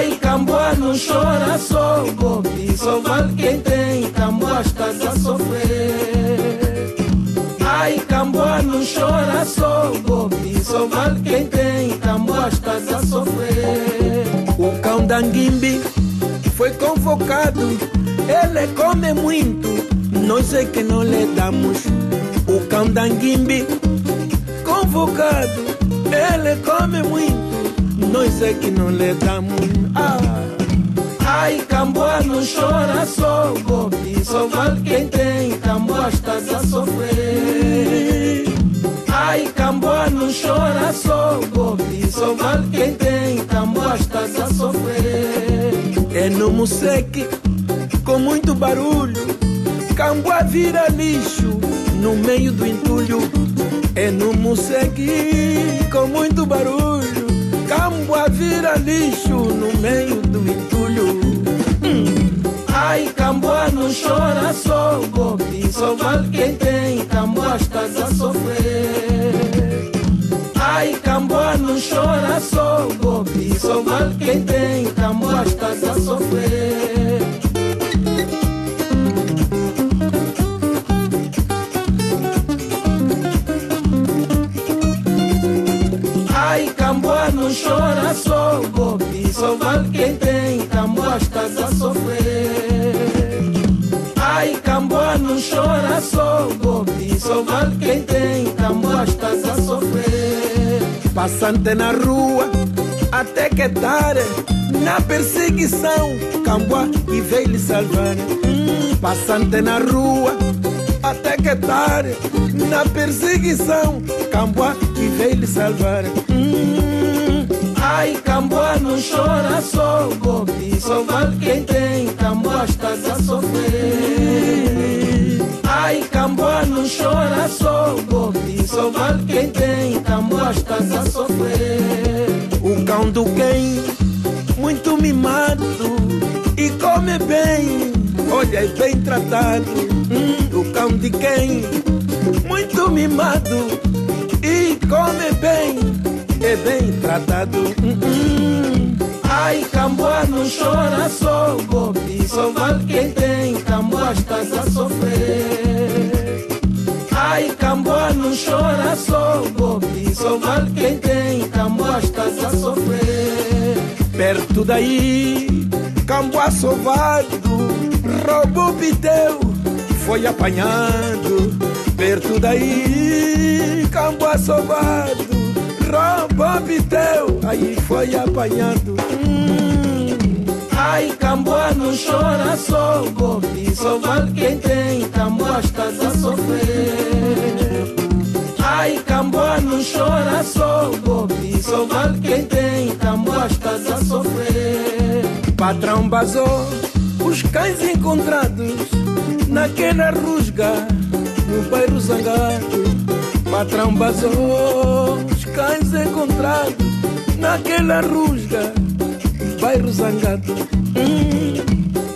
Ai, Camboa não chora só, Bobi, só vale quem tem, Camboa estás a sofrer. Ai, Camboa não chora só, Bobi, só vale quem tem, Camboa estás a sofrer. O cão da Nguimbi foi convocado, ele come muito, nós é que não lhe damos. O cão da Nguimbi convocado, ele come nós é que não lhe damos. Ah. Ai, Camboa não chora só, Bobi, só vale quem tem, Camboa estás a sofrer. Ai, Camboa não chora só, Bobi, só vale quem tem, Camboa estás a sofrer. É no Museque, com muito barulho, Camboa vira lixo no meio do entulho. É no Museque, com muito barulho, Lixo no meio do entulho. Ai, Camboa não chora só, Bobi, só vale quem tem, Camboa estás a sofrer. Ai, Camboa não chora só, Bobi, só vale quem tem, Camboa estás a sofrer. Não chora só, Bobi, só vale quem tem, Camboa estás a sofrer. Ai, Camboa não chora só, Bobi, só vale quem tem, Camboa estás a sofrer. Passante na rua, até que tarde, na perseguição, Camboa e veio lhe salvar. Hum, passante na rua, até que tarde, na perseguição, Camboa e veio lhe salvar. Ai, Camboa não chora só, Bobi, só vale quem tem, Camboa estás a sofrer. Ai, Camboa não chora só, Bobi, só vale quem tem, Camboa estás a sofrer. O cão do quem, muito mimado, e come bem, olha, é bem tratado. Hum, o cão de quem, muito mimado, e come bem, é bem tratado. Hum, hum. Ai, Camboa não chora só, Bobi, só vale quem tem, Camboa estás a sofrer. Ai, Camboa não chora só, Bobi, só vale quem tem, Camboa estás a sofrer. Perto daí, Camboa sovado, roubou piteu, foi apanhado. Perto daí, Camboa sovado, roubou piteu, aí foi apanhado. Hum. Ai, Camboa não chora só, Bobi, só vale quem tem, Camboa estás a sofrer. Ai, Camboa não chora só, Bobi, só vale quem tem, Camboa estás a sofrer. Patrão basou os cães encontrados naquela rusga, no bairro Zangado. Patrão basou cães encontrados naquela rusga, bairro Zangado. Hum.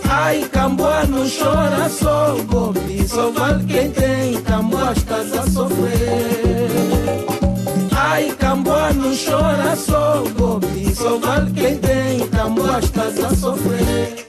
Ai, Camboa não chora só, Bobi, só vale quem tem, Camboa estás a sofrer. Ai, Camboa não chora só, Bobi, só vale quem tem, Camboa estás a sofrer.